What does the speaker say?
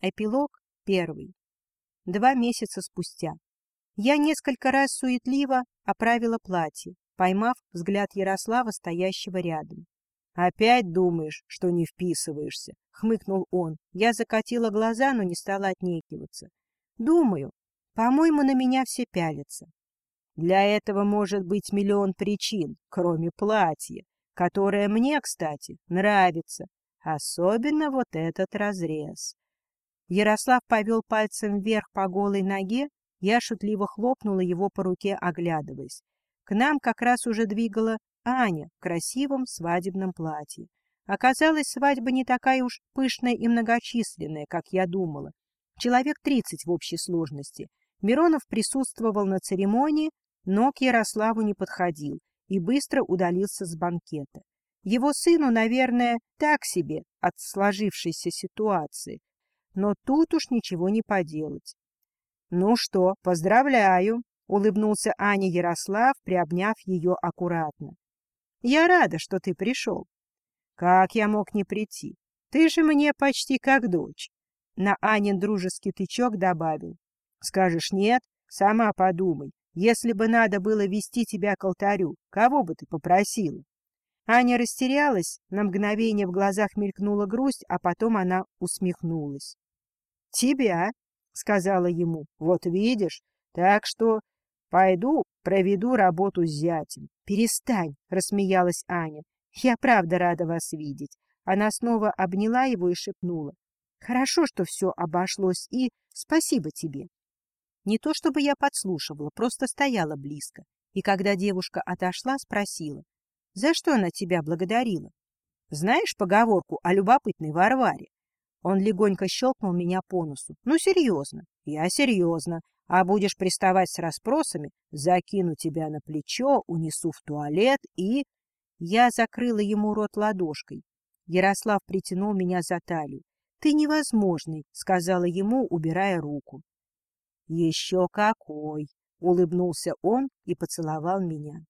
Эпилог первый. Два месяца спустя. Я несколько раз суетливо оправила платье, поймав взгляд Ярослава, стоящего рядом. — Опять думаешь, что не вписываешься? — хмыкнул он. Я закатила глаза, но не стала отнекиваться. — Думаю. По-моему, на меня все пялятся. Для этого может быть миллион причин, кроме платья, которое мне, кстати, нравится. Особенно вот этот разрез. Ярослав повел пальцем вверх по голой ноге, я шутливо хлопнула его по руке, оглядываясь. К нам как раз уже двигала Аня в красивом свадебном платье. Оказалось, свадьба не такая уж пышная и многочисленная, как я думала. Человек тридцать в общей сложности. Миронов присутствовал на церемонии, но к Ярославу не подходил и быстро удалился с банкета. Его сыну, наверное, так себе от сложившейся ситуации, но тут уж ничего не поделать. — Ну что, поздравляю! — улыбнулся Аня Ярослав, приобняв ее аккуратно. — Я рада, что ты пришел. — Как я мог не прийти? Ты же мне почти как дочь. На Анин дружеский тычок добавил. — Скажешь нет? Сама подумай. Если бы надо было вести тебя к алтарю, кого бы ты попросила? Аня растерялась, на мгновение в глазах мелькнула грусть, а потом она усмехнулась. — Тебя, — сказала ему, — вот видишь, так что пойду проведу работу с зятем. — Перестань, — рассмеялась Аня, — я правда рада вас видеть. Она снова обняла его и шепнула. — Хорошо, что все обошлось, и спасибо тебе. Не то чтобы я подслушивала, просто стояла близко, и когда девушка отошла, спросила, за что она тебя благодарила? Знаешь поговорку о любопытной Варваре? Он легонько щелкнул меня по носу. Ну, серьезно. Я серьезно. А будешь приставать с расспросами, закину тебя на плечо, унесу в туалет и... Я закрыла ему рот ладошкой. Ярослав притянул меня за талию. — Ты невозможный, — сказала ему, убирая руку. — Еще какой! — улыбнулся он и поцеловал меня.